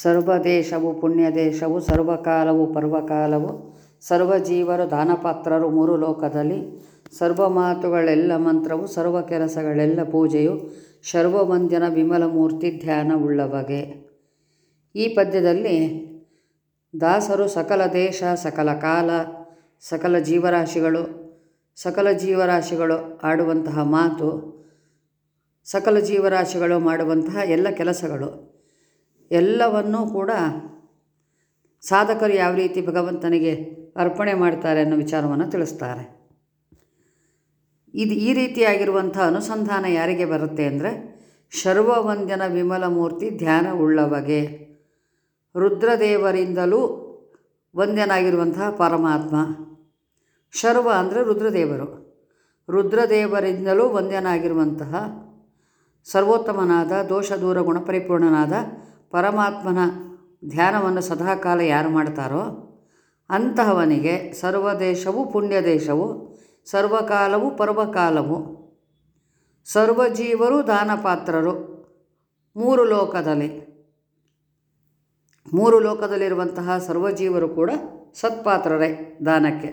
ಸರ್ವದೇಶವು ಪುಣ್ಯದೇಶವು, ಸರ್ವಕಾಲವು ಪರ್ವಕಾಲವು, ಸರ್ವಜೀವರು ದಾನಪಾತ್ರರು ಮೂರು ಲೋಕದಲ್ಲಿ. ಸರ್ವ ಮಾತುಗಳೆಲ್ಲ ಮಂತ್ರವು, ಸರ್ವ ಕೆಲಸಗಳೆಲ್ಲ ಪೂಜೆಯು ಸರ್ವವಂದ್ಯನ ವಿಮಲ ಮೂರ್ತಿ ಧ್ಯಾನವುಳ್ಳವಗೆ. ಈ ಪದ್ಯದಲ್ಲಿ ದಾಸರು ಸಕಲ ದೇಶ, ಸಕಲ ಕಾಲ, ಸಕಲ ಜೀವರಾಶಿಗಳು ಸಕಲ ಜೀವರಾಶಿಗಳು ಆಡುವಂತಹ ಮಾತು, ಸಕಲ ಜೀವರಾಶಿಗಳು ಮಾಡುವಂತಹ ಎಲ್ಲ ಕೆಲಸಗಳು. ಎಲ್ಲವನ್ನೂ ಕೂಡ ಸಾಧಕರು ಯಾವ ರೀತಿ ಭಗವಂತನಿಗೆ ಅರ್ಪಣೆ ಮಾಡ್ತಾರೆ ಅನ್ನೋ ವಿಚಾರವನ್ನು ತಿಳಿಸ್ತಾರೆ. ಇದು ಈ ರೀತಿಯಾಗಿರುವಂಥ ಅನುಸಂಧಾನ ಯಾರಿಗೆ ಬರುತ್ತೆ ಅಂದರೆ, ಶರ್ವವಂದ್ಯನ ವಿಮಲ ಮೂರ್ತಿ ಧ್ಯಾನ ಉಳ್ಳವಗೆ ರುದ್ರದೇವರಿಂದಲೂ ವಂದ್ಯನಾಗಿರುವಂತಹ ಪರಮಾತ್ಮ. ಶರ್ವ ಅಂದರೆ ರುದ್ರದೇವರು. ರುದ್ರದೇವರಿಂದಲೂ ವಂದ್ಯನಾಗಿರುವಂತಹ ಸರ್ವೋತ್ತಮನಾದ, ದೋಷ ದೂರ ಗುಣಪರಿಪೂರ್ಣನಾದ ಪರಮಾತ್ಮನ ಧ್ಯಾನವನ್ನು ಸದಾಕಾಲ ಯಾರು ಮಾಡ್ತಾರೋ ಅಂತಹವನಿಗೆ ಸರ್ವದೇಶವು ಪುಣ್ಯ ದೇಶವು ಸರ್ವಕಾಲವು ಪರ್ವಕಾಲವು. ಸರ್ವಜೀವರು ದಾನಪಾತ್ರರು ಮೂರು ಲೋಕದಲ್ಲಿ. ಮೂರು ಲೋಕದಲ್ಲಿರುವಂತಹ ಸರ್ವಜೀವರು ಕೂಡ ಸತ್ಪಾತ್ರರೇ ದಾನಕ್ಕೆ.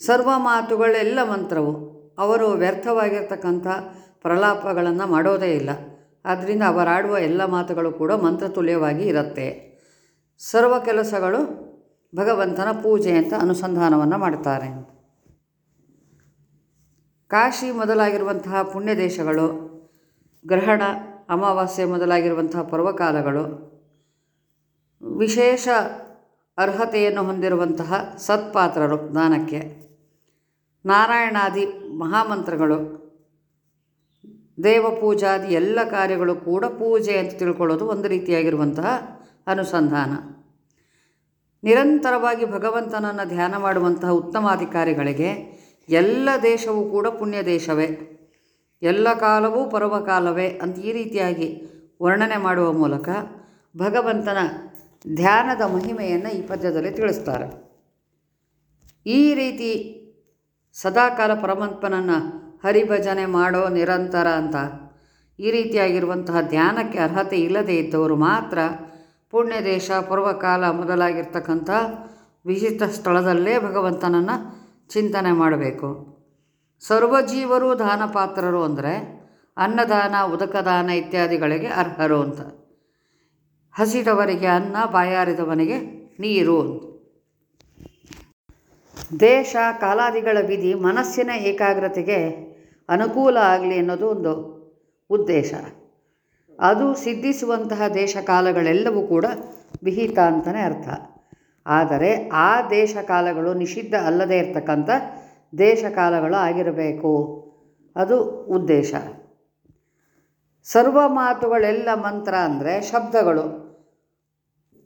ಸರ್ವ ಮಾತುಗಳೆಲ್ಲ ಮಂತ್ರವು. ಅವರು ವ್ಯರ್ಥವಾಗಿರ್ತಕ್ಕಂಥ ಪ್ರಲಾಪಗಳನ್ನು ಮಾಡೋದೇ ಇಲ್ಲ. ಆದ್ದರಿಂದ ಅವರಾಡುವ ಎಲ್ಲ ಮಾತುಗಳು ಕೂಡ ಮಂತ್ರತುಲ್ಯವಾಗಿ ಇರುತ್ತೆ. ಸರ್ವ ಕೆಲಸಗಳು ಭಗವಂತನ ಪೂಜೆ ಅಂತ ಅನುಸಂಧಾನವನ್ನು ಮಾಡ್ತಾರೆ. ಕಾಶಿ ಮೊದಲಾಗಿರುವಂತಹ ಪುಣ್ಯ ದೇಶಗಳು ಗ್ರಹಣ, ಅಮಾವಾಸ್ಯೆ ಮೊದಲಾಗಿರುವಂತಹ ಪರ್ವಕಾಲಗಳು, ವಿಶೇಷ ಅರ್ಹತೆಯನ್ನು ಹೊಂದಿರುವಂತಹ ಸತ್ಪಾತ್ರರು ದಾನಕ್ಕೆ ನಾರಾಯಣಾದಿ ಮಹಾಮಂತ್ರಗಳು ದೇವಪೂಜಾದಿ ಎಲ್ಲ ಕಾರ್ಯಗಳು ಕೂಡ ಪೂಜೆ ಅಂತ ತಿಳ್ಕೊಳ್ಳೋದು ಒಂದು ರೀತಿಯಾಗಿರುವಂತಹ ಅನುಸಂಧಾನ. ನಿರಂತರವಾಗಿ ಭಗವಂತನನ್ನು ಧ್ಯಾನ ಮಾಡುವಂತಹ ಉತ್ತಮಾಧಿಕಾರಿಗಳಿಗೆ ಎಲ್ಲ ದೇಶವೂ ಕೂಡ ಪುಣ್ಯ ದೇಶವೇ ಎಲ್ಲ ಕಾಲವೂ ಪರ್ವಕಾಲವೇ ಅಂತ ಈ ರೀತಿಯಾಗಿ ವರ್ಣನೆ ಮಾಡುವ ಮೂಲಕ ಭಗವಂತನ ಧ್ಯಾನದ ಮಹಿಮೆಯನ್ನು ಈ ಪದ್ಯದಲ್ಲಿ ತಿಳಿಸ್ತಾರೆ. ಈ ರೀತಿ ಸದಾಕಾಲ ಪರಮಾತ್ಮನನ್ನು ಹರಿಭಜನೆ ಮಾಡೋ ನಿರಂತರ ಅಂತ. ಈ ರೀತಿಯಾಗಿರುವಂತಹ ಧ್ಯಾನಕ್ಕೆ ಅರ್ಹತೆ ಇಲ್ಲದೇ ಇದ್ದವರು ಮಾತ್ರ ಪುಣ್ಯ ದೇಶ ಪೂರ್ವಕಾಲ ಮೊದಲಾಗಿರ್ತಕ್ಕಂಥ ವಿಶಿಷ್ಟ ಸ್ಥಳದಲ್ಲೇ ಭಗವಂತನನ್ನು ಚಿಂತನೆ ಮಾಡಬೇಕು. ಸರ್ವಜೀವರು ದಾನ ಪಾತ್ರರು ಅಂದರೆ ಅನ್ನದಾನ, ಉದಕದಾನ ಇತ್ಯಾದಿಗಳಿಗೆ ಅರ್ಹರು ಅಂತ. ಹಸಿದವರಿಗೆ ಅನ್ನ, ಬಾಯಾರಿದವನಿಗೆ ನೀರು ಅಂತ. ದೇಶ, ಕಾಲಾದಿಗಳ ವಿಧಿ, ಮನಸ್ಸಿನ ಏಕಾಗ್ರತೆಗೆ ಅನುಕೂಲ ಆಗಲಿ ಅನ್ನೋದು ಒಂದು ಉದ್ದೇಶ. ಅದು ಸಿದ್ಧಿಸುವಂತಹ ದೇಶ ಕಾಲಗಳೆಲ್ಲವೂ ಕೂಡ ವಿಹಿತ ಅಂತಲೇ ಅರ್ಥ. ಆದರೆ ಆ ದೇಶ ಕಾಲಗಳು ನಿಷಿದ್ಧ ಅಲ್ಲದೇ ಇರತಕ್ಕಂಥ ದೇಶ ಕಾಲಗಳು ಆಗಿರಬೇಕು. ಅದು ಉದ್ದೇಶ. ಸರ್ವ ಮಾತುಗಳೆಲ್ಲ ಮಂತ್ರ ಅಂದರೆ ಶಬ್ದಗಳು.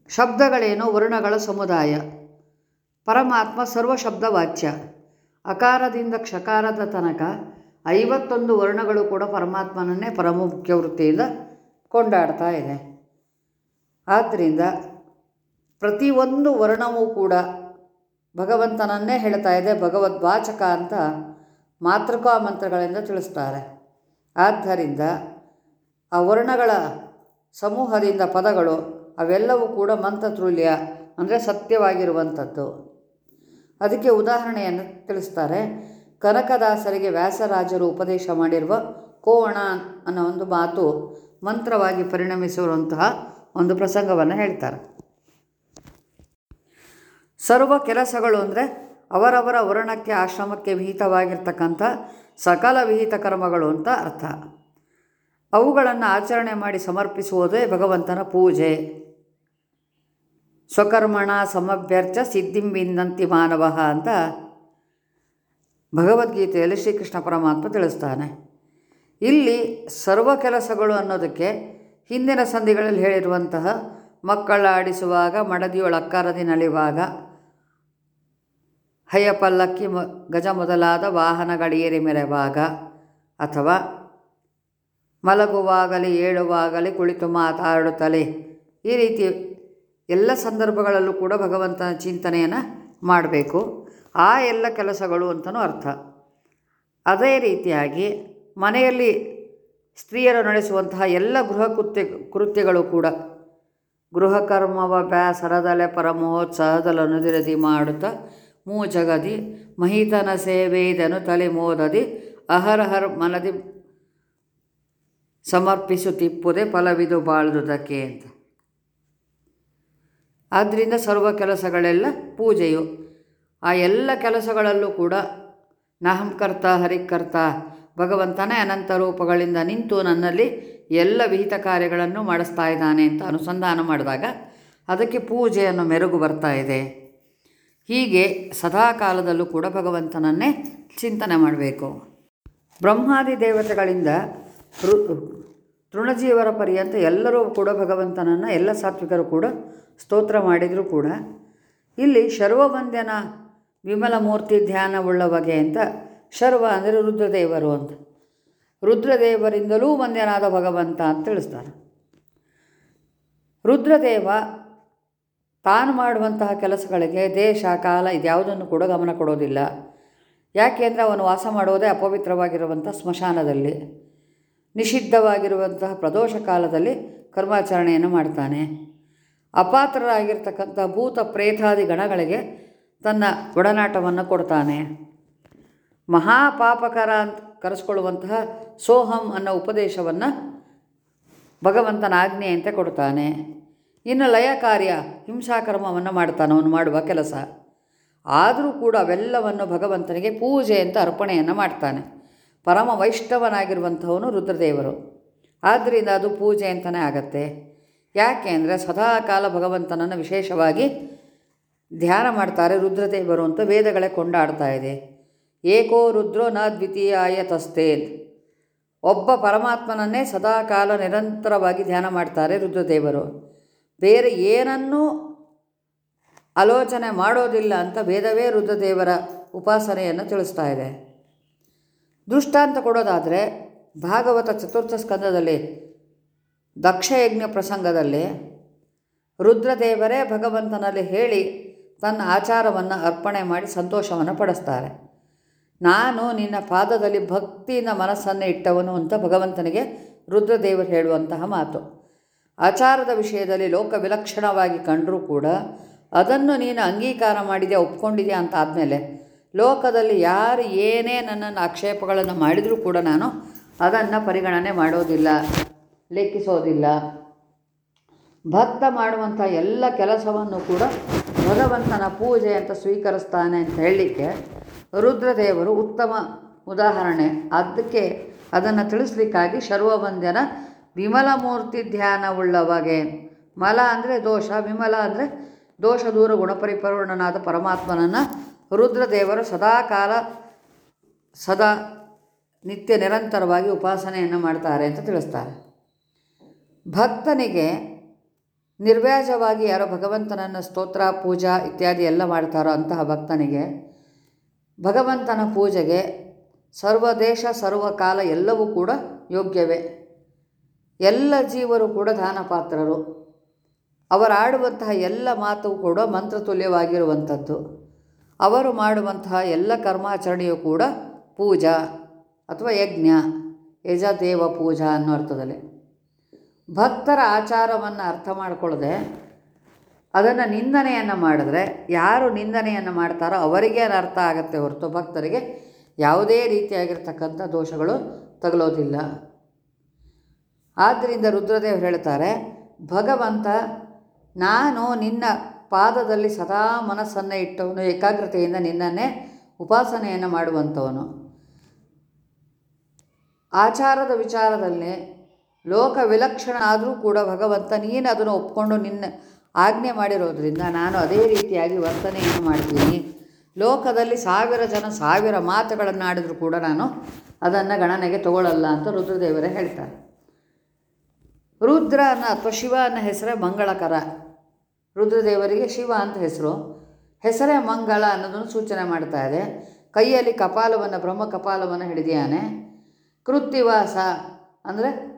ಶಬ್ದಗಳೇನು ವರ್ಣಗಳ ಸಮುದಾಯ. ಪರಮಾತ್ಮ ಸರ್ವ ಶಬ್ದವಾಚ್ಯ ಅಕಾರದಿಂದ ಕ್ಷಕಾರದ ತನಕ ಐವತ್ತೊಂದು ವರ್ಣಗಳು ಕೂಡ ಪರಮಾತ್ಮನನ್ನೇ ಪರಮುಖ್ಯ ವೃತ್ತಿಯಿಂದ ಕೊಂಡಾಡ್ತಾ ಇದೆ. ಆದ್ದರಿಂದ ಪ್ರತಿಯೊಂದು ವರ್ಣವೂ ಕೂಡ ಭಗವಂತನನ್ನೇ ಹೇಳ್ತಾ ಇದೆ, ಭಗವದ್ವಾಚಕ ಅಂತ ಮಾತೃಕಾ ಮಂತ್ರಗಳಿಂದ ತಿಳಿಸ್ತಾರೆ. ಆದ್ದರಿಂದ ಆ ವರ್ಣಗಳ ಸಮೂಹದಿಂದ ಪದಗಳು ಅವೆಲ್ಲವೂ ಕೂಡ ಮಂತ್ರತುಲ್ಯ ಅಂದರೆ ಸತ್ಯವಾಗಿರುವಂಥದ್ದು. ಅದಕ್ಕೆ ಉದಾಹರಣೆಯನ್ನು ತಿಳಿಸ್ತಾರೆ. ಕನಕದಾಸರಿಗೆ ವ್ಯಾಸರಾಜರು ಉಪದೇಶ ಮಾಡಿರುವ ಕೋಣ ಅನ್ನೋ ಒಂದು ಮಾತು ಮಂತ್ರವಾಗಿ ಪರಿಣಮಿಸಿರುವಂತಹ ಒಂದು ಪ್ರಸಂಗವನ್ನು ಹೇಳ್ತಾರೆ. ಸರ್ವ ಕೆಲಸಗಳು ಅಂದರೆ ಅವರವರ ವರ್ಣಕ್ಕೆ ಆಶ್ರಮಕ್ಕೆ ವಿಹಿತವಾಗಿರ್ತಕ್ಕಂಥ ಸಕಲ ವಿಹಿತ ಕರ್ಮಗಳು ಅಂತ ಅರ್ಥ. ಅವುಗಳನ್ನು ಆಚರಣೆ ಮಾಡಿ ಸಮರ್ಪಿಸುವುದೇ ಭಗವಂತನ ಪೂಜೆ. ಸ್ವಕರ್ಮಣ ಸಮಭ್ಯರ್ಚ ಸಿದ್ಧಿಂಬಿಂದಂತಿ ಮಾನವ ಅಂತ ಭಗವದ್ಗೀತೆಯಲ್ಲಿ ಶ್ರೀಕೃಷ್ಣ ಪರಮಾತ್ಮ ತಿಳಿಸ್ತಾನೆ. ಇಲ್ಲಿ ಸರ್ವ ಕೆಲಸಗಳು ಅನ್ನೋದಕ್ಕೆ ಹಿಂದಿನ ಸಂಧಿಗಳಲ್ಲಿ ಹೇಳಿರುವಂತಹ ಮಕ್ಕಳ ಆಡಿಸುವಾಗ, ಮಡದಿಯೊಳ ಅಕ್ಕರದಿ ನಲಿವಾಗ ಹಯ ಪಲ್ಲಕ್ಕಿ ಮ, ಗಜ ಮೊದಲಾದ ವಾಹನಗಳೇರಿ ಮೆರೆವಾಗ ಅಥವಾ ಮಲಗುವಾಗಲಿ, ಏಳುವಾಗಲಿ, ಕುಳಿತು ಮಾತಾಡುತ್ತಲೇ ಈ ರೀತಿ ಎಲ್ಲ ಸಂದರ್ಭಗಳಲ್ಲೂ ಕೂಡ ಭಗವಂತನ ಚಿಂತನೆಯನ್ನು ಮಾಡಬೇಕು. ಆ ಎಲ್ಲ ಕೆಲಸಗಳು ಅಂತಲೂ ಅರ್ಥ. ಅದೇ ರೀತಿಯಾಗಿ ಮನೆಯಲ್ಲಿ ಸ್ತ್ರೀಯರು ನಡೆಸುವಂತಹ ಎಲ್ಲ ಗೃಹ ಕೃತ್ಯ, ಕೃತ್ಯಗಳು ಕೂಡ ಗೃಹಕರ್ಮವ ಬ್ಯಾಸರದಲೆ ಪರಮೋತ್ಸಾಹದಲನುದಿರದಿ ಮಾಡುತ್ತಾ ಮೂ ಜಗದಿ ಮಹಿತನ ಸೇವೆದನು ತಲೆ ಮೋದದಿ, ಅಹರಹರ್ ಮನದಿ ಸಮರ್ಪಿಸುತ್ತಿಪ್ಪುದೇ ಫಲವಿದು ಬಾಳ್ದುದಕ್ಕೆ ಅಂತ. ಆದ್ದರಿಂದ ಸರ್ವ ಕೆಲಸಗಳೆಲ್ಲ ಪೂಜೆಯು ಆ ಎಲ್ಲ ಕೆಲಸಗಳಲ್ಲೂ ಕೂಡ ನಹಂಕರ್ತ ಹರಿಕರ್ತ ಭಗವಂತನೇ ಅನಂತ ರೂಪಗಳಿಂದ ನಿಂತು ನನ್ನಲ್ಲಿ ಎಲ್ಲ ವಿಹಿತ ಕಾರ್ಯಗಳನ್ನು ಮಾಡಿಸ್ತಾ ಇದ್ದಾನೆ ಅಂತ ಅನುಸಂಧಾನ ಮಾಡಿದಾಗ ಅದಕ್ಕೆ ಪೂಜೆಯನ್ನು ಮೆರುಗು ಬರ್ತಾ ಇದೆ. ಹೀಗೆ ಸದಾ ಕಾಲದಲ್ಲೂ ಕೂಡ ಭಗವಂತನನ್ನೇ ಚಿಂತನೆ ಮಾಡಬೇಕು. ಬ್ರಹ್ಮಾದಿ ದೇವತೆಗಳಿಂದ ಋ, ತೃಣಜೀವರ ಪರ್ಯಂತ ಎಲ್ಲರೂ ಕೂಡ ಭಗವಂತನನ್ನು, ಎಲ್ಲ ಸಾತ್ವಿಕರು ಕೂಡ ಸ್ತೋತ್ರ ಮಾಡಿದರೂ ಕೂಡ. ಇಲ್ಲಿ ಶರ್ವವಂದ್ಯನ ವಿಮಲ ಮೂರ್ತಿ ಧ್ಯಾನವುಳ್ಳ ಬಗೆ ಅಂತ ಶರ್ವ ಅಂದರೆ ರುದ್ರದೇವರು ಅಂತ. ರುದ್ರದೇವರಿಂದಲೂ ಮಂದ್ಯನಾದ ಭಗವಂತ ಅಂತ ತಿಳಿಸ್ತಾರೆ. ರುದ್ರದೇವ ತಾನು ಮಾಡುವಂತಹ ಕೆಲಸಗಳಿಗೆ ದೇಶ, ಕಾಲ ಇದ್ಯಾವುದನ್ನು ಕೂಡ ಗಮನ ಕೊಡೋದಿಲ್ಲ. ಯಾಕೆಂದರೆ ಅವನು ವಾಸ ಮಾಡೋದೇ ಅಪವಿತ್ರವಾಗಿರುವಂಥ ಸ್ಮಶಾನದಲ್ಲಿ, ನಿಷಿದ್ಧವಾಗಿರುವಂತಹ ಪ್ರದೋಷ ಕಾಲದಲ್ಲಿ ಕರ್ಮಾಚರಣೆಯನ್ನು ಮಾಡ್ತಾನೆ. ಅಪಾತ್ರರಾಗಿರ್ತಕ್ಕಂಥ ಭೂತ ಪ್ರೇತಾದಿ ಗಣಗಳಿಗೆ ತನ್ನ ಒಡನಾಟವನ್ನು ಕೊಡ್ತಾನೆ. ಮಹಾಪಾಪಕರ ಅಂತ ಕರೆಸ್ಕೊಳ್ಳುವಂತಹ ಸೋಹಂ ಅನ್ನೋ ಉಪದೇಶವನ್ನು ಭಗವಂತನ ಆಜ್ಞೆಯಂತೆ ಕೊಡ್ತಾನೆ. ಇನ್ನು ಲಯ ಕಾರ್ಯ ಹಿಂಸಾಕರ್ಮವನ್ನು ಮಾಡ್ತಾನೆ ಅವನು ಮಾಡುವ ಕೆಲಸ. ಆದರೂ ಕೂಡ ಅವೆಲ್ಲವನ್ನು ಭಗವಂತನಿಗೆ ಪೂಜೆ ಅಂತ ಅರ್ಪಣೆಯನ್ನು ಮಾಡ್ತಾನೆ. ಪರಮ ವೈಷ್ಣವನಾಗಿರುವಂಥವನು ರುದ್ರದೇವರು. ಆದ್ದರಿಂದ ಅದು ಪೂಜೆ ಅಂತಲೇ ಆಗತ್ತೆ. ಯಾಕೆ ಅಂದರೆ ಸದಾಕಾಲ ಭಗವಂತನನ್ನು ವಿಶೇಷವಾಗಿ ಧ್ಯಾನ ಮಾಡ್ತಾರೆ, ರುದ್ರತೆ ಅಂತ ವೇದಗಳೇ ಕೊಂಡಾಡ್ತಾ ಇದೆ. ಏಕೋ ರುದ್ರೋ ನ ದ್ವಿತೀಯಾಯ ತಸ್ತೇನ್ ಒಬ್ಬ ಪರಮಾತ್ಮನನ್ನೇ ಸದಾಕಾಲ ನಿರಂತರವಾಗಿ ಧ್ಯಾನ ಮಾಡ್ತಾರೆ ರುದ್ರದೇವರು. ಬೇರೆ ಏನನ್ನೂ ಆಲೋಚನೆ ಮಾಡೋದಿಲ್ಲ ಅಂತ ವೇದವೇ ರುದ್ರದೇವರ ಉಪಾಸನೆಯನ್ನು ತಿಳಿಸ್ತಾ ಇದೆ. ದೃಷ್ಟಾಂತ ಕೊಡೋದಾದರೆ, ಭಾಗವತ ಚತುರ್ಥ ಸ್ಕಂದದಲ್ಲಿ, ದಕ್ಷಯಜ್ಞ ಪ್ರಸಂಗದಲ್ಲಿ ರುದ್ರದೇವರೇ ಭಗವಂತನಲ್ಲಿ ಹೇಳಿ ತನ್ನ ಆಚಾರವನ್ನು ಅರ್ಪಣೆ ಮಾಡಿ ಸಂತೋಷವನ್ನು ಪಡಿಸ್ತಾರೆ. ನಾನು ನಿನ್ನ ಪಾದದಲ್ಲಿ ಭಕ್ತಿಯಿಂದ ಮನಸ್ಸನ್ನು ಇಟ್ಟವನು ಅಂತ ಭಗವಂತನಿಗೆ ರುದ್ರದೇವರು ಹೇಳುವಂತಹ ಮಾತು. ಆಚಾರದ ವಿಷಯದಲ್ಲಿ ಲೋಕ ವಿಲಕ್ಷಣವಾಗಿ ಕಂಡರೂ ಕೂಡ ಅದನ್ನು ನೀನು ಅಂಗೀಕಾರ ಮಾಡಿದೆಯಾ, ಒಪ್ಕೊಂಡಿದೆಯಾ ಅಂತ ಆದಮೇಲೆ ಲೋಕದಲ್ಲಿ ಯಾರು ಏನೇ ನನ್ನನ್ನು ಆಕ್ಷೇಪಗಳನ್ನು ಮಾಡಿದರೂ ಕೂಡ ನಾನು ಅದನ್ನು ಪರಿಗಣನೆ ಮಾಡೋದಿಲ್ಲ, ಲೆಕ್ಕಿಸೋದಿಲ್ಲ. ಭಕ್ತ ಮಾಡುವಂಥ ಎಲ್ಲ ಕೆಲಸವನ್ನು ಕೂಡ ಭಗವಂತನ ಪೂಜೆ ಅಂತ ಸ್ವೀಕರಿಸ್ತಾನೆ ಅಂತ ಹೇಳಲಿಕ್ಕೆ ರುದ್ರದೇವರು ಉತ್ತಮ ಉದಾಹರಣೆ. ಅದಕ್ಕೆ ಅದನ್ನು ತಿಳಿಸ್ಲಿಕ್ಕಾಗಿ ಶರ್ವವಂದ್ಯನ ವಿಮಲ ಮೂರ್ತಿ ಧ್ಯಾನವುಳ್ಳವಾಗೆ ಮಲ ಅಂದರೆ ದೋಷ, ವಿಮಲ ಅಂದರೆ ದೋಷ ದೂರ ಗುಣಪರಿಪೂರ್ಣನಾದ ಪರಮಾತ್ಮನನ್ನು ರುದ್ರದೇವರು ಸದಾಕಾಲ ಸದಾ ನಿತ್ಯ ನಿರಂತರವಾಗಿ ಉಪಾಸನೆಯನ್ನು ಮಾಡ್ತಾರೆ ಅಂತ ತಿಳಿಸ್ತಾರೆ. ಭಕ್ತನಿಗೆ ನಿರ್ವ್ಯಾಜವಾಗಿ ಯಾರೋ ಭಗವಂತನನ್ನು ಸ್ತೋತ್ರ, ಪೂಜಾ ಇತ್ಯಾದಿ ಎಲ್ಲ ಮಾಡ್ತಾರೋ ಅಂತಹ ಭಕ್ತನಿಗೆ ಭಗವಂತನ ಪೂಜೆಗೆ ಸರ್ವದೇಶ ಸರ್ವಕಾಲ ಎಲ್ಲವೂ ಕೂಡ ಯೋಗ್ಯವೇ. ಎಲ್ಲ ಜೀವರು ಕೂಡ ದಾನಪಾತ್ರರು. ಅವರಾಡುವಂತಹ ಎಲ್ಲ ಮಾತು ಕೂಡ ಮಂತ್ರತುಲ್ಯವಾಗಿರುವಂಥದ್ದು. ಅವರು ಮಾಡುವಂತಹ ಎಲ್ಲ ಕರ್ಮಾಚರಣೆಯು ಕೂಡ ಪೂಜಾ ಅಥವಾ ಯಜ್ಞ ಯಜದೇವ ಪೂಜಾ ಅನ್ನೋ ಅರ್ಥದಲ್ಲಿ. ಭಕ್ತರ ಆಚಾರವನ್ನು ಅರ್ಥ ಮಾಡಿಕೊಳ್ಳದೆ ಅದನ್ನು ನಿಂದನೆಯನ್ನು ಮಾಡಿದ್ರೆ, ಯಾರು ನಿಂದನೆಯನ್ನು ಮಾಡ್ತಾರೋ ಅವರಿಗೆ ಅರ್ಥ ಆಗುತ್ತೆ ಹೊರತು ಭಕ್ತರಿಗೆ ಯಾವುದೇ ರೀತಿಯಾಗಿರ್ತಕ್ಕಂಥ ದೋಷಗಳು ತಗಲೋದಿಲ್ಲ. ಆದ್ದರಿಂದ ರುದ್ರದೇವರು ಹೇಳ್ತಾರೆ, ಭಗವಂತ, ನಾನು ನಿನ್ನ ಪಾದದಲ್ಲಿ ಸದಾ ಮನಸ್ಸನ್ನು ಇಟ್ಟವನು, ಏಕಾಗ್ರತೆಯಿಂದ ನಿನ್ನನ್ನೇ ಉಪಾಸನೆಯನ್ನು ಮಾಡುವಂಥವನು. ಆಚಾರದ ವಿಚಾರದಲ್ಲಿ ಲೋಕ ವಿಲಕ್ಷಣ ಆದರೂ ಕೂಡ ಭಗವಂತ ನೀನು ಅದನ್ನು ಒಪ್ಕೊಂಡು ನಿನ್ನ ಆಜ್ಞೆ ಮಾಡಿರೋದ್ರಿಂದ ನಾನು ಅದೇ ರೀತಿಯಾಗಿ ವರ್ತನೆಯನ್ನು ಮಾಡ್ತೀನಿ. ಲೋಕದಲ್ಲಿ ಸಾವಿರ ಜನ ಸಾವಿರ ಮಾತುಗಳನ್ನು ಆಡಿದರೂ ಕೂಡ ನಾನು ಅದನ್ನು ಗಣನೆಗೆ ತಗೊಳ್ಳಲ್ಲ ಅಂತ ರುದ್ರದೇವರೇ ಹೇಳ್ತಾರೆ. ರುದ್ರ ಅನ್ನ ಅಥವಾ ಶಿವ ಅನ್ನೋ ಹೆಸರೇ ಮಂಗಳಕರ. ರುದ್ರದೇವರಿಗೆ ಶಿವ ಅಂತ ಹೆಸರು. ಹೆಸರೇ ಮಂಗಳ ಅನ್ನೋದನ್ನು ಸೂಚನೆ ಮಾಡ್ತಾ ಇದೆ. ಕೈಯಲ್ಲಿ ಕಪಾಲವನ್ನು ಬ್ರಹ್ಮ ಕಪಾಲವನ್ನು ಹಿಡಿದಿಯಾನೆ ಕೃತ್ತಿವಾಸ ಅಂದರೆ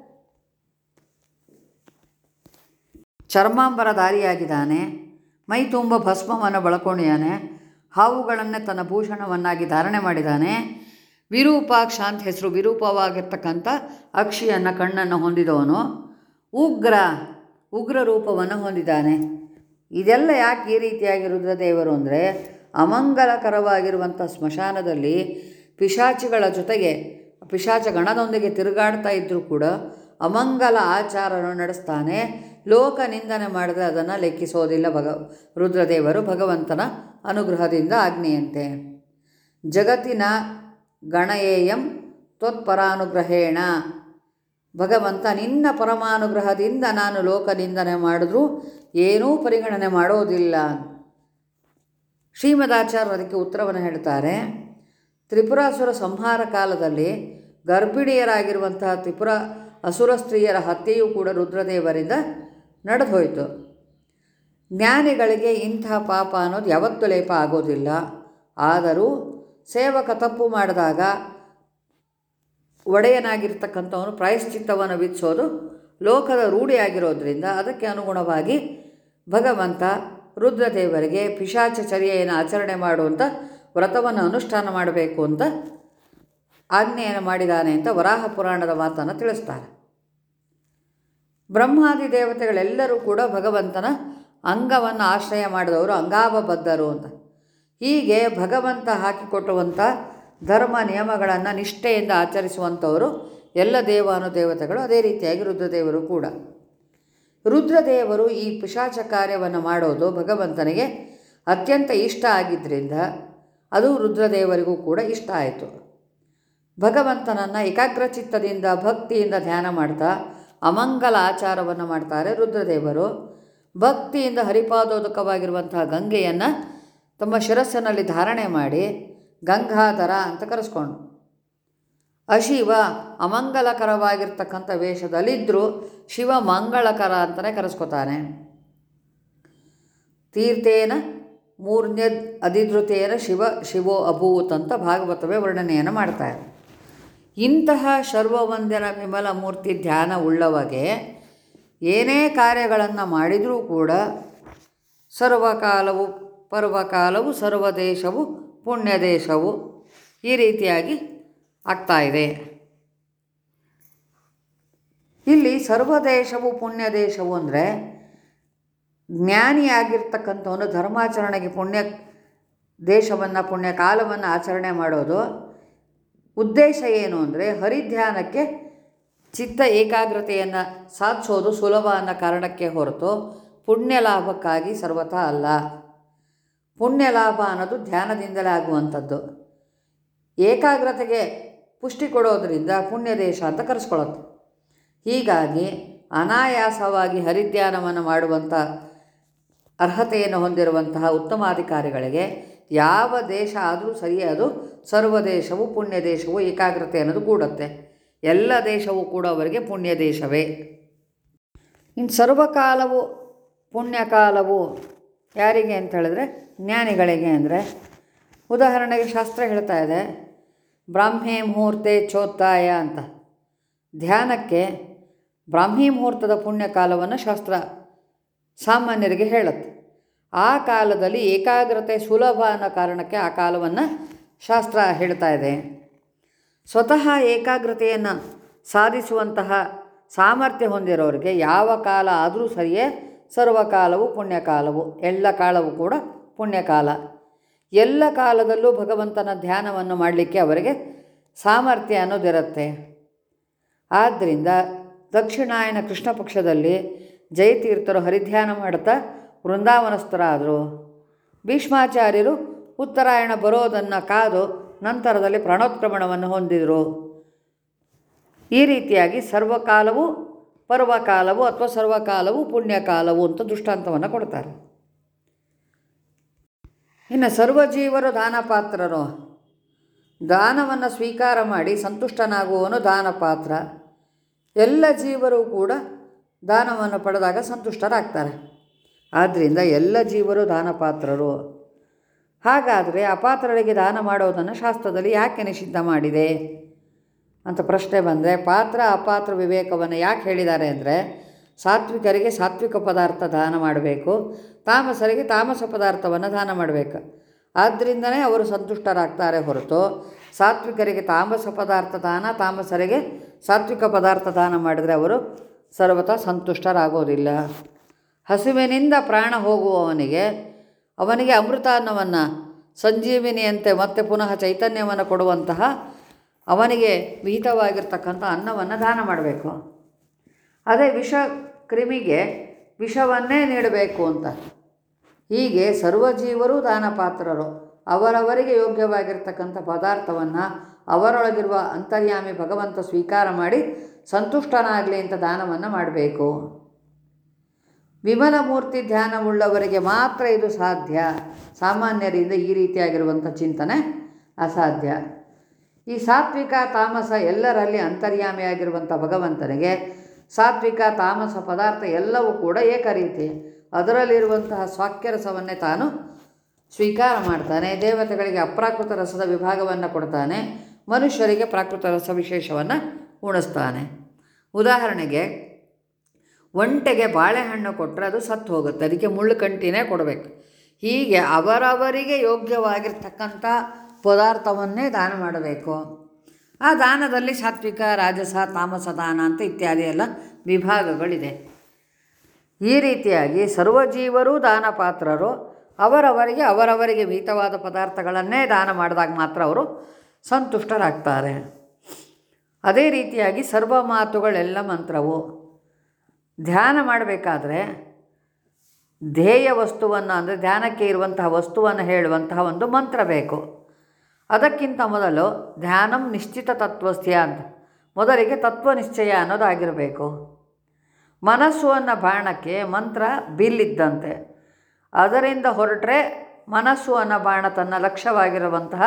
ಚರ್ಮಾಂಬರಧಾರಿಯಾಗಿದ್ದಾನೆ ಮೈ ತುಂಬ ಭಸ್ಮವನ್ನು ಬಳಕೊಂಡಿದ್ದಾನೆ. ಹಾವುಗಳನ್ನೇ ತನ್ನ ಭೂಷಣವನ್ನಾಗಿ ಧಾರಣೆ ಮಾಡಿದ್ದಾನೆ. ವಿರೂಪಾಕ್ಷ ಅಂತ ಹೆಸರು ವಿರೂಪವಾಗಿರ್ತಕ್ಕಂಥ ಅಕ್ಷಿಯನ್ನು ಕಣ್ಣನ್ನು ಹೊಂದಿದವನು. ಉಗ್ರ ಉಗ್ರ ರೂಪವನ್ನು ಹೊಂದಿದ್ದಾನೆ. ಇದೆಲ್ಲ ಯಾಕೆ ಈ ರೀತಿಯಾಗಿ ರುದ್ರದೇವರು ಅಂದರೆ ಅಮಂಗಲಕರವಾಗಿರುವಂಥ ಸ್ಮಶಾನದಲ್ಲಿ ಪಿಶಾಚಿಗಳ ಜೊತೆಗೆ, ಪಿಶಾಚ ಗಣದೊಂದಿಗೆ ತಿರುಗಾಡ್ತಾ ಇದ್ದರೂ ಕೂಡ ಅಮಂಗಲ ಆಚಾರವನ್ನು ನಡೆಸ್ತಾನೆ. ಲೋಕ ನಿಂದನೆ ಮಾಡಿದರೆ ಅದನ್ನು ಲೆಕ್ಕಿಸೋದಿಲ್ಲ ಭಗ, ರುದ್ರದೇವರು ಭಗವಂತನ ಅನುಗ್ರಹದಿಂದ ಆಜ್ಞೆಯಂತೆ ಜಗತ್ತಿನ ಗಣಯೇಯಂ ತ್ವತ್ಪರಾನುಗ್ರಹೇಣ. ಭಗವಂತ ನಿನ್ನ ಪರಮಾನುಗ್ರಹದಿಂದ ನಾನು ಲೋಕ ನಿಂದನೆ ಮಾಡಿದ್ರೂ ಏನೂ ಪರಿಗಣನೆ ಮಾಡೋದಿಲ್ಲ. ಶ್ರೀಮದಾಚಾರ್ಯರು ಅದಕ್ಕೆ ಉತ್ತರವನ್ನು ಹೇಳ್ತಾರೆ. ತ್ರಿಪುರಾಸುರ ಸಂಹಾರ ಕಾಲದಲ್ಲಿ ಗರ್ಭಿಣಿಯರಾಗಿರುವಂತಹ ತ್ರಿಪುರ, ಅಸುರ ಸ್ತ್ರೀಯರ ಹತ್ಯೆಯೂ ಕೂಡ ರುದ್ರದೇವರಿಂದ ನಡೆದು ಹೋಯಿತು ಜ್ಞಾನಿಗಳಿಗೆ ಇಂತಹ ಪಾಪ ಅನ್ನೋದು ಯಾವತ್ತೂ ಲೇಪ ಆಗೋದಿಲ್ಲ. ಆದರೂ ಸೇವಕ ತಪ್ಪು ಮಾಡಿದಾಗ ಒಡೆಯನಾಗಿರ್ತಕ್ಕಂಥವನು ಪ್ರಾಯಶ್ಚಿತ್ತವನ್ನು ವಿಧಿಸೋದು ಲೋಕದ ರೂಢಿಯಾಗಿರೋದ್ರಿಂದ ಅದಕ್ಕೆ ಅನುಗುಣವಾಗಿ ಭಗವಂತ ರುದ್ರದೇವರಿಗೆ ಪಿಶಾಚ ಚರ್ಯೆಯನ್ನು ಆಚರಣೆ ಮಾಡುವಂಥ ವ್ರತವನ್ನು ಅನುಷ್ಠಾನ ಮಾಡಬೇಕು ಅಂತ ಆಜ್ಞೆಯನ್ನು ಮಾಡಿದ್ದಾನೆ ಅಂತ ವರಾಹ ಪುರಾಣದ ಮಾತನ್ನು ತಿಳಿಸ್ತಾರೆ. ಬ್ರಹ್ಮಾದಿ ದೇವತೆಗಳೆಲ್ಲರೂ ಕೂಡ ಭಗವಂತನ ಅಂಗವನ್ನು ಆಶ್ರಯ ಮಾಡಿದವರು ಅಂಗಾಭಬದ್ಧರು ಅಂತ. ಹೀಗೆ ಭಗವಂತ ಹಾಕಿಕೊಟ್ಟುವಂಥ ಧರ್ಮ ನಿಯಮಗಳನ್ನು ನಿಷ್ಠೆಯಿಂದ ಆಚರಿಸುವಂಥವರು ಎಲ್ಲ ದೇವಾನು ದೇವತೆಗಳು ಅದೇ ರೀತಿಯಾಗಿ ರುದ್ರದೇವರು ಕೂಡ. ರುದ್ರದೇವರು ಈ ಪಿಶಾಚ ಕಾರ್ಯವನ್ನು ಮಾಡೋದು ಭಗವಂತನಿಗೆ ಅತ್ಯಂತ ಇಷ್ಟ ಆಗಿದ್ದರಿಂದ ಅದು ರುದ್ರದೇವರಿಗೂ ಕೂಡ ಇಷ್ಟ ಆಯಿತು. ಭಗವಂತನನ್ನು ಏಕಾಗ್ರಚಿತ್ತದಿಂದ, ಭಕ್ತಿಯಿಂದ ಧ್ಯಾನ ಮಾಡ್ತಾ ಅಮಂಗಲ ಆಚಾರವನ್ನು ಮಾಡ್ತಾರೆ ರುದ್ರದೇವರು. ಭಕ್ತಿಯಿಂದ ಹರಿಪಾದೋದಕವಾಗಿರುವಂತಹ ಗಂಗೆಯನ್ನು ತಮ್ಮ ಶಿರಸ್ಸಿನಲ್ಲಿ ಧಾರಣೆ ಮಾಡಿ ಗಂಗಾಧರ ಅಂತ ಕರೆಸ್ಕೊಂಡು. ಅಶಿವ ಅಮಂಗಲಕರವಾಗಿರ್ತಕ್ಕಂಥ ವೇಷದಲ್ಲಿದ್ದರೂ ಶಿವ ಮಂಗಳಕರ ಅಂತಲೇ ಕರೆಸ್ಕೊತಾನೆ. ತೀರ್ಥೇನ ಮೂರ್ನ್ಯದ್ ಅಧಿಧೃತೇನ ಶಿವ ಶಿವೋ ಅಭೂತ್ ಅಂತ ಭಾಗವತವೇ ವರ್ಣನೆಯನ್ನು ಮಾಡ್ತಾರೆ ಇಂತಹ ಸರ್ವವಂದನ ವಿಮಲ ಮೂರ್ತಿ ಧ್ಯಾನ ಉಳ್ಳವಗೆ ಏನೇ ಕಾರ್ಯಗಳನ್ನು ಮಾಡಿದರೂ ಕೂಡ ಸರ್ವಕಾಲವು ಪರ್ವಕಾಲವು ಸರ್ವದೇಶವು ಪುಣ್ಯದೇಶವು ಈ ರೀತಿಯಾಗಿ ಆಗ್ತಾ ಇದೆ. ಇಲ್ಲಿ ಸರ್ವದೇಶವು ಪುಣ್ಯದೇಶವು ಅಂದರೆ ಜ್ಞಾನಿಯಾಗಿರ್ತಕ್ಕಂಥವನು ಧರ್ಮಾಚರಣೆಗೆ ಪುಣ್ಯ ದೇಶವನ್ನು ಪುಣ್ಯ ಕಾಲವನ್ನು ಆಚರಣೆ ಮಾಡೋದು ಉದ್ದೇಶ ಏನು ಅಂದರೆ ಹರಿಧ್ಯಾನಕ್ಕೆ ಚಿತ್ತ ಏಕಾಗ್ರತೆಯನ್ನು ಸಾಧಿಸೋದು ಸುಲಭ ಅನ್ನೋ ಕಾರಣಕ್ಕೆ ಹೊರತು ಪುಣ್ಯ ಲಾಭಕ್ಕಾಗಿ ಸರ್ವತ ಅಲ್ಲ. ಪುಣ್ಯ ಲಾಭ ಅನ್ನೋದು ಧ್ಯಾನದಿಂದಲೇ ಆಗುವಂಥದ್ದು. ಏಕಾಗ್ರತೆಗೆ ಪುಷ್ಟಿ ಕೊಡೋದರಿಂದ ಪುಣ್ಯ ದೇಶ ಅಂತ ಕರೆಸ್ಕೊಳ್ಳುತ್ತೆ ಹೀಗಾಗಿ ಅನಾಯಾಸವಾಗಿ ಹರಿಧ್ಯಾನವನ್ನು ಮಾಡುವಂಥ ಅರ್ಹತೆಯನ್ನು ಹೊಂದಿರುವಂತಹ ಉತ್ತಮಾಧಿಕಾರಿಗಳಿಗೆ ಯಾವ ದೇಶ ಆದರೂ ಸರಿ ಅದು ಸರ್ವ ದೇಶವು ಪುಣ್ಯ ದೇಶವು ಏಕಾಗ್ರತೆ ಅನ್ನೋದು ಕೂಡತ್ತೆ. ಎಲ್ಲ ದೇಶವೂ ಕೂಡ ಅವರಿಗೆ ಪುಣ್ಯ ದೇಶವೇ ಇನ್ನು ಸರ್ವಕಾಲವು, ಪುಣ್ಯಕಾಲವು ಯಾರಿಗೆ ಅಂತ ಹೇಳಿದ್ರೆ, ಜ್ಞಾನಿಗಳಿಗೆ ಅಂದರೆ, ಉದಾಹರಣೆಗೆ ಶಾಸ್ತ್ರ ಹೇಳ್ತಾ ಇದೆ, ಬ್ರಾಹ್ಮಿ ಮುಹೂರ್ತೆ ಚೋತ್ತಾಯ ಅಂತ. ಧ್ಯಾನಕ್ಕೆ ಬ್ರಾಹ್ಮಿ ಮುಹೂರ್ತದ ಪುಣ್ಯಕಾಲವನ್ನು ಶಾಸ್ತ್ರ ಸಾಮಾನ್ಯರಿಗೆ ಹೇಳುತ್ತೆ. ಆ ಕಾಲದಲ್ಲಿ ಏಕಾಗ್ರತೆ ಸುಲಭ ಅನ್ನೋ ಕಾರಣಕ್ಕೆ ಆ ಕಾಲವನ್ನು ಶಾಸ್ತ್ರ ಹೇಳ್ತಾ ಇದೆ. ಸ್ವತಃ ಏಕಾಗ್ರತೆಯನ್ನು ಸಾಧಿಸುವಂತಹ ಸಾಮರ್ಥ್ಯ ಹೊಂದಿರೋರಿಗೆ ಯಾವ ಕಾಲ ಆದರೂ ಸರಿಯೇ ಸರ್ವಕಾಲವು ಪುಣ್ಯಕಾಲವು, ಎಲ್ಲ ಕಾಲವೂ ಕೂಡ ಪುಣ್ಯಕಾಲ. ಎಲ್ಲ ಕಾಲದಲ್ಲೂ ಭಗವಂತನ ಧ್ಯಾನವನ್ನು ಮಾಡಲಿಕ್ಕೆ ಅವರಿಗೆ ಸಾಮರ್ಥ್ಯ ಅನ್ನೋದಿರುತ್ತೆ ಆದ್ದರಿಂದ ದಕ್ಷಿಣಾಯನ ಕೃಷ್ಣ ಪಕ್ಷದಲ್ಲಿ ಜಯತೀರ್ಥರು ಹರಿಧ್ಯಾನ ಮಾಡುತ್ತಾ ವೃಂದಾವನಸ್ಥರಾದರು. ಭೀಷ್ಮಾಚಾರ್ಯರು ಉತ್ತರಾಯಣ ಬರೋದನ್ನು ಕಾದು ನಂತರದಲ್ಲಿ ಪ್ರಾಣೋತ್ಕ್ರಮಣವನ್ನು ಹೊಂದಿದರು. ಈ ರೀತಿಯಾಗಿ ಸರ್ವಕಾಲವು ಪರ್ವಕಾಲವು ಅಥವಾ ಸರ್ವಕಾಲವು ಪುಣ್ಯಕಾಲವು ಅಂತ ದೃಷ್ಟಾಂತವನ್ನು ಕೊಡ್ತಾರೆ. ಇನ್ನು ಸರ್ವಜೀವರು ದಾನಪಾತ್ರರು. ದಾನವನ್ನು ಸ್ವೀಕಾರ ಮಾಡಿ ಸಂತುಷ್ಟನಾಗುವವನು ದಾನಪಾತ್ರ. ಎಲ್ಲ ಜೀವರು ಕೂಡ ದಾನವನ್ನು ಪಡೆದಾಗ ಸಂತುಷ್ಟರಾಗ್ತಾರೆ. ಆದ್ದರಿಂದ ಎಲ್ಲ ಜೀವರು ದಾನಪಾತ್ರರು. ಹಾಗಾದರೆ ಅಪಾತ್ರರಿಗೆ ದಾನ ಮಾಡೋದನ್ನು ಶಾಸ್ತ್ರದಲ್ಲಿ ಯಾಕೆ ನಿಷಿದ್ಧ ಮಾಡಿದೆ? ಅಂತ ಪ್ರಶ್ನೆ ಬಂದರೆ, ಪಾತ್ರ ಅಪಾತ್ರ ವಿವೇಕವನ್ನು ಯಾಕೆ ಹೇಳಿದ್ದಾರೆ ಅಂದರೆ, ಸಾತ್ವಿಕರಿಗೆ ಸಾತ್ವಿಕ ಪದಾರ್ಥ ದಾನ ಮಾಡಬೇಕು, ತಾಮಸರಿಗೆ ತಾಮಸ ಪದಾರ್ಥವನ್ನು ದಾನ ಮಾಡಬೇಕು. ಆದ್ದರಿಂದನೇ ಅವರು ಸಂತುಷ್ಟರಾಗ್ತಾರೆ ಹೊರತು, ಸಾತ್ವಿಕರಿಗೆ ತಾಮಸ ಪದಾರ್ಥ ದಾನ, ತಾಮಸರಿಗೆ ಸಾತ್ವಿಕ ಪದಾರ್ಥ ದಾನ ಮಾಡಿದರೆ ಅವರು ಸರ್ವತಾ ಸಂತುಷ್ಟರಾಗೋದಿಲ್ಲ. ಹಸಿವಿನಿಂದ ಪ್ರಾಣ ಹೋಗುವವನಿಗೆ ಅವನಿಗೆ ಅಮೃತ ಅನ್ನವನ್ನು ಸಂಜೀವಿನಿಯಂತೆ ಮತ್ತೆ ಪುನಃ ಚೈತನ್ಯವನ್ನು ಕೊಡುವಂತಹ ಅವನಿಗೆ ವಿಹಿತವಾಗಿರ್ತಕ್ಕಂಥ ಅನ್ನವನ್ನು ದಾನ ಮಾಡಬೇಕು. ಅದೇ ವಿಷ ಕ್ರಿಮಿಗೆ ವಿಷವನ್ನೇ ನೀಡಬೇಕು ಅಂತ. ಹೀಗೆ ಸರ್ವಜೀವರು ದಾನಪಾತ್ರರು. ಅವರವರಿಗೆ ಯೋಗ್ಯವಾಗಿರ್ತಕ್ಕಂಥ ಪದಾರ್ಥವನ್ನು ಅವರೊಳಗಿರುವ ಅಂತರ್ಯಾಮಿ ಭಗವಂತ ಸ್ವೀಕಾರ ಮಾಡಿ ಸಂತುಷ್ಟನಾಗಲಿ ಅಂತ ದಾನವನ್ನು ಮಾಡಬೇಕು. ವಿಮಲ ಮೂರ್ತಿ ಧ್ಯಾನವುಳ್ಳವರಿಗೆ ಮಾತ್ರ ಇದು ಸಾಧ್ಯ. ಸಾಮಾನ್ಯರಿಂದ ಈ ರೀತಿಯಾಗಿರುವಂಥ ಚಿಂತನೆ ಅಸಾಧ್ಯ. ಈ ಸಾತ್ವಿಕ, ತಾಮಸ ಎಲ್ಲರಲ್ಲಿ ಅಂತರ್ಯಾಮಿಯಾಗಿರುವಂಥ ಭಗವಂತನಿಗೆ ಸಾತ್ವಿಕ, ತಾಮಸ ಪದಾರ್ಥ ಎಲ್ಲವೂ ಕೂಡ ಏಕರೀತಿ. ಅದರಲ್ಲಿರುವಂತಹ ಸ್ವಾಕ್ಯರಸವನ್ನೇ ತಾನು ಸ್ವೀಕಾರ ಮಾಡ್ತಾನೆ. ದೇವತೆಗಳಿಗೆ ಅಪ್ರಾಕೃತ ರಸದ ವಿಭಾಗವನ್ನು ಕೊಡ್ತಾನೆ. ಮನುಷ್ಯರಿಗೆ ಪ್ರಾಕೃತ ರಸ ವಿಶೇಷವನ್ನು ಉಣಿಸ್ತಾನೆ. ಉದಾಹರಣೆಗೆ ಒಂಟೆಗೆ ಬಾಳೆಹಣ್ಣು ಕೊಟ್ಟರೆ ಅದು ಸತ್ತು ಹೋಗುತ್ತೆ. ಅದಕ್ಕೆ ಮುಳ್ಳು ಕಂಟಿನೇ ಕೊಡಬೇಕು. ಹೀಗೆ ಅವರವರಿಗೆ ಯೋಗ್ಯವಾಗಿರ್ತಕ್ಕಂಥ ಪದಾರ್ಥವನ್ನೇ ದಾನ ಮಾಡಬೇಕು. ಆ ದಾನದಲ್ಲಿ ಸಾತ್ವಿಕ, ರಾಜಸ, ತಾಮಸ ದಾನ ಅಂತ ಇತ್ಯಾದಿ ಎಲ್ಲ ವಿಭಾಗಗಳಿದೆ. ಈ ರೀತಿಯಾಗಿ ಸರ್ವಜೀವರು ದಾನ ಪಾತ್ರರು ಅವರವರಿಗೆ ಅವರವರಿಗೆ ಮಿತವಾದ ಪದಾರ್ಥಗಳನ್ನೇ ದಾನ ಮಾಡಿದಾಗ ಮಾತ್ರ ಅವರು ಸಂತುಷ್ಟರಾಗ್ತಾರೆ. ಅದೇ ರೀತಿಯಾಗಿ ಸರ್ವ ಮಾತುಗಳೆಲ್ಲ ಮಂತ್ರವು. ಧ್ಯಾನ ಮಾಡಬೇಕಾದ್ರೆ ಧ್ಯೇಯ ವಸ್ತುವನ್ನು, ಅಂದರೆ ಧ್ಯಾನಕ್ಕೆ ಇರುವಂತಹ ವಸ್ತುವನ್ನು ಹೇಳುವಂತಹ ಒಂದು ಮಂತ್ರ ಬೇಕು. ಅದಕ್ಕಿಂತ ಮೊದಲು ಧ್ಯಾನಂ ನಿಶ್ಚಿತ ತತ್ವಸ್ಥ್ಯ ಮೊದಲಿಗೆ ತತ್ವ ನಿಶ್ಚಯ ಅನ್ನೋದಾಗಿರಬೇಕು. ಮನಸ್ಸು ಅನ್ನೋ ಬಾಣಕ್ಕೆ ಮಂತ್ರ ಬಿಲ್ಲಿದ್ದಂತೆ ಅದರಿಂದ ಹೊರಟ್ರೆ ಮನಸ್ಸು ಅನ್ನೋ ಬಾಣ ತನ್ನ ಲಕ್ಷ್ಯವಾಗಿರುವಂತಹ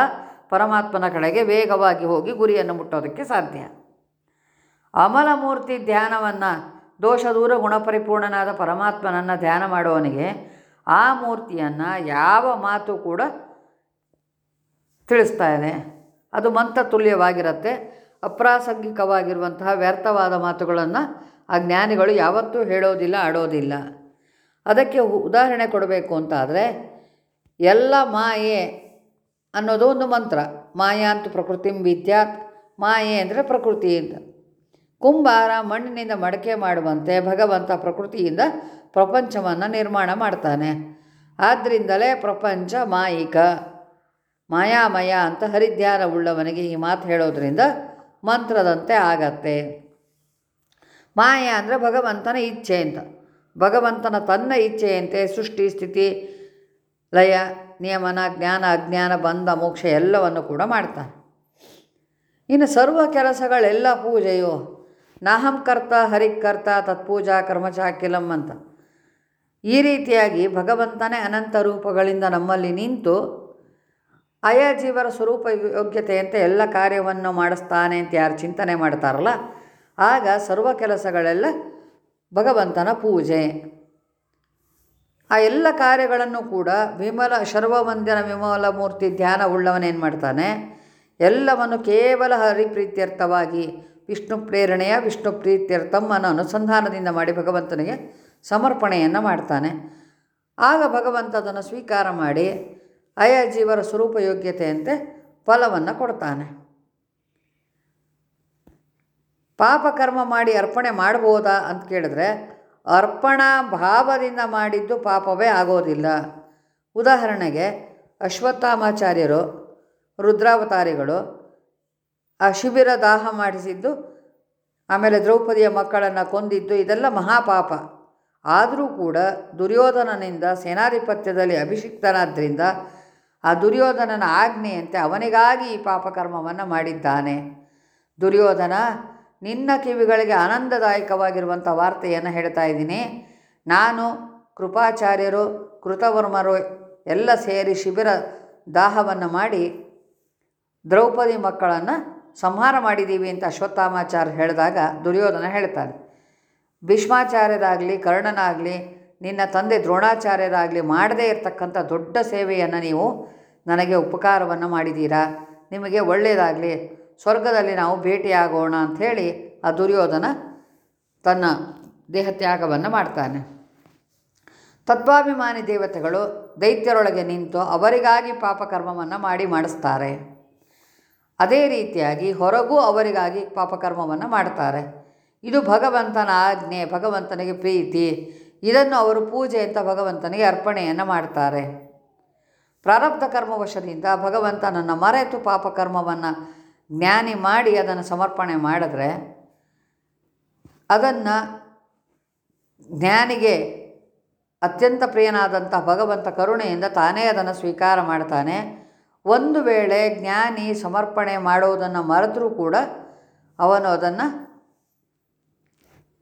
ಪರಮಾತ್ಮನ ಕಡೆಗೆ ವೇಗವಾಗಿ ಹೋಗಿ ಗುರಿಯನ್ನು ಮುಟ್ಟೋದಕ್ಕೆ ಸಾಧ್ಯ. ಅಮಲಮೂರ್ತಿ ಧ್ಯಾನವನ್ನು ದೋಷ ದೂರ ಗುಣಪರಿಪೂರ್ಣನಾದ ಪರಮಾತ್ಮನನ್ನು ಧ್ಯಾನ ಮಾಡುವವನಿಗೆ ಆ ಮೂರ್ತಿಯನ್ನು ಯಾವ ಮಾತು ಕೂಡ ತಿಳಿಸ್ತಾ ಇದೆ. ಅದು ಮಂತ್ರ ತುಲ್ಯವಾಗಿರುತ್ತೆ ಅಪ್ರಾಸಂಗಿಕವಾಗಿರುವಂತಹ ವ್ಯರ್ಥವಾದ ಮಾತುಗಳನ್ನು ಆ ಜ್ಞಾನಿಗಳು ಯಾವತ್ತೂ ಹೇಳೋದಿಲ್ಲ, ಆಡೋದಿಲ್ಲ. ಅದಕ್ಕೆ ಉದಾಹರಣೆ ಕೊಡಬೇಕು ಅಂತಾದರೆ, ಎಲ್ಲ ಮಾಯೆ ಅನ್ನೋದು ಒಂದು ಮಂತ್ರ. ಮಾಯಾಂತು ಪ್ರಕೃತಿಂ ವಿದ್ಯಾತ್. ಮಾಯೆ ಅಂದರೆ ಪ್ರಕೃತಿ ಅಂತ. ಕುಂಬಾರ ಮಣ್ಣಿನಿಂದ ಮಡಕೆ ಮಾಡುವಂತೆ ಭಗವಂತ ಪ್ರಕೃತಿಯಿಂದ ಪ್ರಪಂಚವನ್ನು ನಿರ್ಮಾಣ ಮಾಡ್ತಾನೆ. ಆದ್ದರಿಂದಲೇ ಪ್ರಪಂಚ ಮಾಯಿಕ. ಮಾಯಾಮಯ ಅಂತ ಹರಿಧ್ಯಾನ ಉಳ್ಳವನಿಗೆ ಈ ಮಾತು ಹೇಳೋದ್ರಿಂದ ಮಂತ್ರದಂತೆ ಆಗತ್ತೆ. ಮಾಯ ಅಂದರೆ ಭಗವಂತನ ಇಚ್ಛೆ ಅಂತ. ಭಗವಂತನ ತನ್ನ ಇಚ್ಛೆಯಂತೆ ಸೃಷ್ಟಿ, ಸ್ಥಿತಿ, ಲಯ, ನಿಯಮನ, ಜ್ಞಾನ, ಅಜ್ಞಾನ, ಬಂಧ, ಮೋಕ್ಷ ಎಲ್ಲವನ್ನು ಕೂಡ ಮಾಡ್ತಾನೆ. ಇನ್ನು ಸರ್ವ ಕೆಲಸಗಳೆಲ್ಲ ಪೂಜೆಯು ನಾಹಂ ಕರ್ತ ಹರಿಕರ್ತ ತತ್ಪೂಜಾ ಕರ್ಮಚಾಕಿಲಂ ಅಂತ. ಈ ರೀತಿಯಾಗಿ ಭಗವಂತನೇ ಅನಂತ ರೂಪಗಳಿಂದ ನಮ್ಮಲ್ಲಿ ನಿಂತು ಆಯಾ ಜೀವರ ಸ್ವರೂಪ ಯೋಗ್ಯತೆಯಂತೆ ಎಲ್ಲ ಕಾರ್ಯವನ್ನು ಮಾಡಿಸ್ತಾನೆ ಅಂತ ಯಾರು ಚಿಂತನೆ ಮಾಡ್ತಾರಲ್ಲ, ಆಗ ಸರ್ವ ಕೆಲಸಗಳೆಲ್ಲ ಭಗವಂತನ ಪೂಜೆ. ಆ ಎಲ್ಲ ಕಾರ್ಯಗಳನ್ನು ಕೂಡ ವಿಮಲ ಶರ್ವವಂದ್ಯನ ವಿಮಲ ಮೂರ್ತಿ ಧ್ಯಾನ ಉಳ್ಳವನೇನು ಮಾಡ್ತಾನೆ? ಎಲ್ಲವನ್ನು ಕೇವಲ ಹರಿಪ್ರೀತ್ಯರ್ಥವಾಗಿ ವಿಷ್ಣು ಪ್ರೇರಣೆಯ ವಿಷ್ಣು ಪ್ರೀತ್ಯರ್ಥಂ ಅನ್ನೋ ಅನುಸಂಧಾನದಿಂದ ಮಾಡಿ ಭಗವಂತನಿಗೆ ಸಮರ್ಪಣೆಯನ್ನು ಮಾಡ್ತಾನೆ. ಆಗ ಭಗವಂತ ಅದನ್ನು ಸ್ವೀಕಾರ ಮಾಡಿ ಆಯಾ ಜೀವರ ಸ್ವರೂಪ ಯೋಗ್ಯತೆಯಂತೆ ಫಲವನ್ನು ಕೊಡ್ತಾನೆ. ಪಾಪಕರ್ಮ ಮಾಡಿ ಅರ್ಪಣೆ ಮಾಡ್ಬೋದಾ ಅಂತ ಕೇಳಿದ್ರೆ ಅರ್ಪಣಾ ಭಾವದಿಂದ ಮಾಡಿದ್ದು ಪಾಪವೇ ಆಗೋದಿಲ್ಲ. ಉದಾಹರಣೆಗೆ ಅಶ್ವತ್ಥಾಮಾಚಾರ್ಯರು, ರುದ್ರಾವತಾರಿಗಳು ಆ ಶಿಬಿರ ದಾಹ ಮಾಡಿಸಿದ್ದು, ಆಮೇಲೆ ದ್ರೌಪದಿಯ ಮಕ್ಕಳನ್ನು ಕೊಂದಿದ್ದು, ಇದೆಲ್ಲ ಮಹಾಪಾಪ. ಆದರೂ ಕೂಡ ದುರ್ಯೋಧನನಿಂದ ಸೇನಾಧಿಪತ್ಯದಲ್ಲಿ ಅಭಿಷಿಕ್ತನಾದ್ದರಿಂದ ಆ ದುರ್ಯೋಧನನ ಆಜ್ಞೆಯಂತೆ ಅವನಿಗಾಗಿ ಈ ಪಾಪಕರ್ಮವನ್ನು ಮಾಡಿದ್ದಾನೆ. ದುರ್ಯೋಧನ, ನಿನ್ನ ಕಿವಿಗಳಿಗೆ ಆನಂದದಾಯಕವಾಗಿರುವಂಥ ವಾರ್ತೆಯನ್ನು ಹೇಳ್ತಾ ಇದ್ದೀನಿ. ನಾನು, ಕೃಪಾಚಾರ್ಯರು, ಕೃತವರ್ಮರು ಎಲ್ಲ ಸೇರಿ ಶಿಬಿರ ದಾಹವನ್ನು ಮಾಡಿ ದ್ರೌಪದಿ ಮಕ್ಕಳನ್ನು ಸಂಹಾರ ಮಾಡಿದ್ದೀವಿ ಅಂತ ಅಶ್ವತ್ಥಾಮಾಚಾರ್ಯ ಹೇಳಿದಾಗ ದುರ್ಯೋಧನ ಹೇಳ್ತಾನೆ, ಭೀಷ್ಮಾಚಾರ್ಯರಾಗಲಿ, ಕರ್ಣನಾಗಲಿ, ನಿನ್ನ ತಂದೆ ದ್ರೋಣಾಚಾರ್ಯರಾಗಲಿ ಮಾಡದೇ ಇರತಕ್ಕಂಥ ದೊಡ್ಡ ಸೇವೆಯನ್ನು ನೀವು ನನಗೆ ಉಪಕಾರವನ್ನು ಮಾಡಿದ್ದೀರಾ? ನಿಮಗೆ ಒಳ್ಳೆಯದಾಗಲಿ ಸ್ವರ್ಗದಲ್ಲಿ ನಾವು ಭೇಟಿಯಾಗೋಣ ಅಂಥೇಳಿ ಆ ದುರ್ಯೋಧನ ತನ್ನ ದೇಹತ್ಯಾಗವನ್ನು ಮಾಡ್ತಾನೆ. ತತ್ವಾಭಿಮಾನಿ ದೇವತೆಗಳು ದೈತ್ಯರೊಳಗೆ ನಿಂತು ಅವರಿಗಾಗಿ ಪಾಪಕರ್ಮವನ್ನು ಮಾಡಿ ಮಾಡಿಸ್ತಾರೆ. ಅದೇ ರೀತಿಯಾಗಿ ಹೊರಗೂ ಅವರಿಗಾಗಿ ಪಾಪಕರ್ಮವನ್ನು ಮಾಡ್ತಾರೆ. ಇದು ಭಗವಂತನ ಆಜ್ಞೆ, ಭಗವಂತನಿಗೆ ಪ್ರೀತಿ. ಇದನ್ನು ಅವರು ಪೂಜೆ ಅಂತ ಭಗವಂತನಿಗೆ ಅರ್ಪಣೆಯನ್ನು ಮಾಡ್ತಾರೆ. ಪ್ರಾರಬ್ಧ ಕರ್ಮವಶದಿಂದ ಭಗವಂತನನ್ನು ಮರೆತು ಪಾಪಕರ್ಮವನ್ನು ಜ್ಞಾನಿ ಮಾಡಿ ಅದನ್ನು ಸಮರ್ಪಣೆ ಮಾಡಿದ್ರೆ ಅದನ್ನು ಜ್ಞಾನಿಗೆ ಅತ್ಯಂತ ಪ್ರಿಯನಾದಂಥ ಭಗವಂತ ಕರುಣೆಯಿಂದ ತಾನೇ ಅದನ್ನು ಸ್ವೀಕಾರ ಮಾಡ್ತಾನೆ. ಒಂದು ವೇಳೆ ಜ್ಞಾನಿ ಸಮರ್ಪಣೆ ಮಾಡೋದನ್ನು ಮರೆತರೂ ಕೂಡ ಅವನು ಅದನ್ನು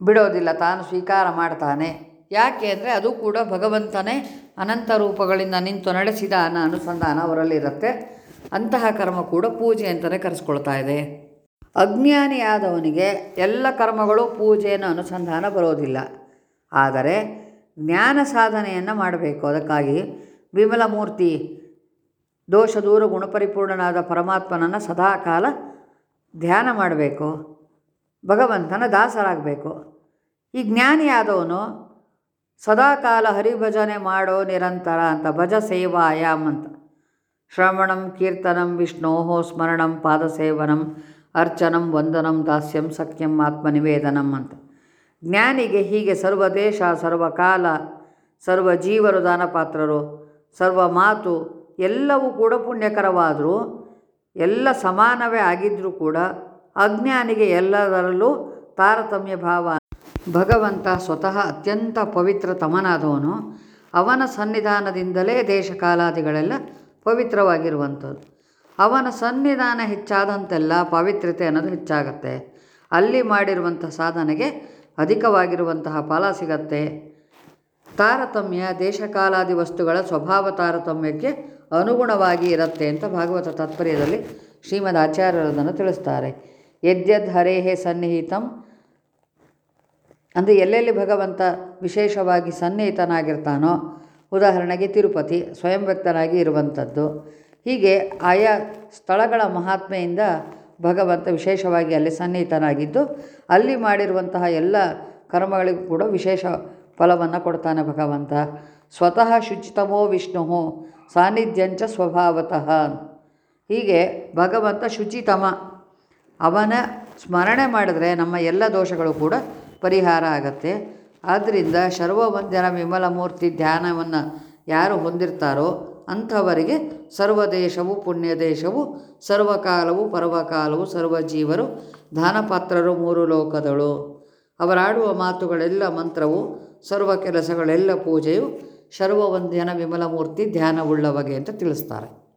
ಬಿಡೋದಿಲ್ಲ, ತಾನು ಸ್ವೀಕಾರ ಮಾಡ್ತಾನೆ. ಯಾಕೆ ಅಂದರೆ ಅದು ಕೂಡ ಭಗವಂತನೇ ಅನಂತ ರೂಪಗಳಿಂದ ನಿಂತು ನಡೆಸಿದ ಅನ್ನೋ ಅನುಸಂಧಾನ ಅವರಲ್ಲಿರುತ್ತೆ ಅಂತಹ ಕರ್ಮ ಕೂಡ ಪೂಜೆ ಅಂತಲೇ ಕರೆಸ್ಕೊಳ್ತಾ ಇದೆ. ಅಜ್ಞಾನಿಯಾದವನಿಗೆ ಎಲ್ಲ ಕರ್ಮಗಳು ಪೂಜೆಯನ್ನು ಅನುಸಂಧಾನ ಬರೋದಿಲ್ಲ. ಆದರೆ ಜ್ಞಾನ ಸಾಧನೆಯನ್ನು ಮಾಡಬೇಕು. ಅದಕ್ಕಾಗಿ ವಿಮಲ ದೋಷ ದೂರ ಗುಣಪರಿಪೂರ್ಣನಾದ ಪರಮಾತ್ಮನನ್ನು ಸದಾಕಾಲ ಧ್ಯಾನ ಮಾಡಬೇಕು, ಭಗವಂತನ ದಾಸರಾಗಬೇಕು. ಈ ಜ್ಞಾನಿಯಾದವನು ಸದಾಕಾಲ ಹರಿಭಜನೆ ಮಾಡೋ ನಿರಂತರ ಅಂತ, ಭಜ ಸೇವಾಯಾಮ್ ಅಂತ. ಶ್ರವಣಂ, ಕೀರ್ತನಂ ವಿಷ್ಣೋ ಸ್ಮರಣಂ, ಪಾದಸೇವನಂ, ಅರ್ಚನಂ, ವಂದನಂ, ದಾಸ್ಯಂ, ಸಖ್ಯಂ, ಆತ್ಮನಿವೇದನಂ ಅಂತ. ಜ್ಞಾನಿಗೆ ಹೀಗೆ ಸರ್ವದೇಶ ಸರ್ವಕಾಲ ಸರ್ವ ಜೀವರು ದಾನಪಾತ್ರರು ಸರ್ವ ಮಾತು ಎಲ್ಲವೂ ಕೂಡ ಪುಣ್ಯಕರವಾದರೂ, ಎಲ್ಲ ಸಮಾನವೇ ಆಗಿದ್ದರೂ ಕೂಡ ಅಜ್ಞಾನಿಗೆ ಎಲ್ಲದರಲ್ಲೂ ತಾರತಮ್ಯ ಭಾವ. ಭಗವಂತ ಸ್ವತಃ ಅತ್ಯಂತ ಪವಿತ್ರ ತಮನಾದವನು. ಅವನ ಸನ್ನಿಧಾನದಿಂದಲೇ ದೇಶಕಾಲಾದಿಗಳೆಲ್ಲ ಪವಿತ್ರವಾಗಿರುವಂಥದ್ದು. ಅವನ ಸನ್ನಿಧಾನ ಹೆಚ್ಚಾದಂತೆಲ್ಲ ಪವಿತ್ರತೆ ಅನ್ನೋದು ಹೆಚ್ಚಾಗತ್ತೆ. ಅಲ್ಲಿ ಮಾಡಿರುವಂಥ ಸಾಧನೆಗೆ ಅಧಿಕವಾಗಿರುವಂತಹ ಫಲ ಸಿಗತ್ತೆ. ತಾರತಮ್ಯ ದೇಶಕಾಲಾದಿ ವಸ್ತುಗಳ ಸ್ವಭಾವ ತಾರತಮ್ಯಕ್ಕೆ ಅನುಗುಣವಾಗಿ ಇರುತ್ತೆ ಅಂತ ಭಾಗವತ ತಾತ್ಪರ್ಯದಲ್ಲಿ ಶ್ರೀಮದ್ ಆಚಾರ್ಯರದನ್ನು ತಿಳಿಸ್ತಾರೆ. ಯದ್ಯದ್ ಹರೇಹೇ ಸನ್ನಿಹಿತಂ. ಅಂದರೆ ಎಲ್ಲೆಲ್ಲಿ ಭಗವಂತ ವಿಶೇಷವಾಗಿ ಸನ್ನಿಹಿತನಾಗಿರ್ತಾನೋ, ಉದಾಹರಣೆಗೆ ತಿರುಪತಿ, ಸ್ವಯಂ ವ್ಯಕ್ತನಾಗಿ ಇರುವಂಥದ್ದು. ಹೀಗೆ ಆಯಾ ಸ್ಥಳಗಳ ಮಹಾತ್ಮೆಯಿಂದ ಭಗವಂತ ವಿಶೇಷವಾಗಿ ಅಲ್ಲಿ ಸನ್ನಿಹಿತನಾಗಿದ್ದು, ಅಲ್ಲಿ ಮಾಡಿರುವಂತಹ ಎಲ್ಲ ಕರ್ಮಗಳಿಗೂ ಕೂಡ ವಿಶೇಷ ಫಲವನ್ನು ಕೊಡ್ತಾನೆ ಭಗವಂತ. ಸ್ವತಃ ಶುಚಿತಮೋ ವಿಷ್ಣು ಸಾನ್ನಿಧ್ಯಂಚ ಸ್ವಭಾವತಃ. ಹೀಗೆ ಭಗವಂತ ಶುಚಿತಮ. ಅವನ ಸ್ಮರಣೆ ಮಾಡಿದ್ರೆ ನಮ್ಮ ಎಲ್ಲ ದೋಷಗಳು ಕೂಡ ಪರಿಹಾರ ಆಗತ್ತೆ. ಆದ್ದರಿಂದ ವಿಮಲ ಮೂರ್ತಿ ಧ್ಯಾನವನ್ನು ಯಾರು ಹೊಂದಿರ್ತಾರೋ ಅಂಥವರಿಗೆ ಸರ್ವದೇಶವು ಪುಣ್ಯ ದೇಶವು ಸರ್ವಕಾಲವು ಪರ್ವಕಾಲವು, ಸರ್ವಜೀವರು, ದಾನಪಾತ್ರರು ಮೂರು ಲೋಕದಳು. ಅವರಾಡುವ ಮಾತುಗಳೆಲ್ಲ ಮಂತ್ರವು ಸರ್ವ ಕೆಲಸಗಳೆಲ್ಲ ಪೂಜೆಯು ಸರ್ವವಂದ್ಯನ ವಿಮಲ ಮೂರ್ತಿ ಧ್ಯಾನವುಳ್ಳವಗೆ ಅಂತ ತಿಳಿಸ್ತಾರೆ.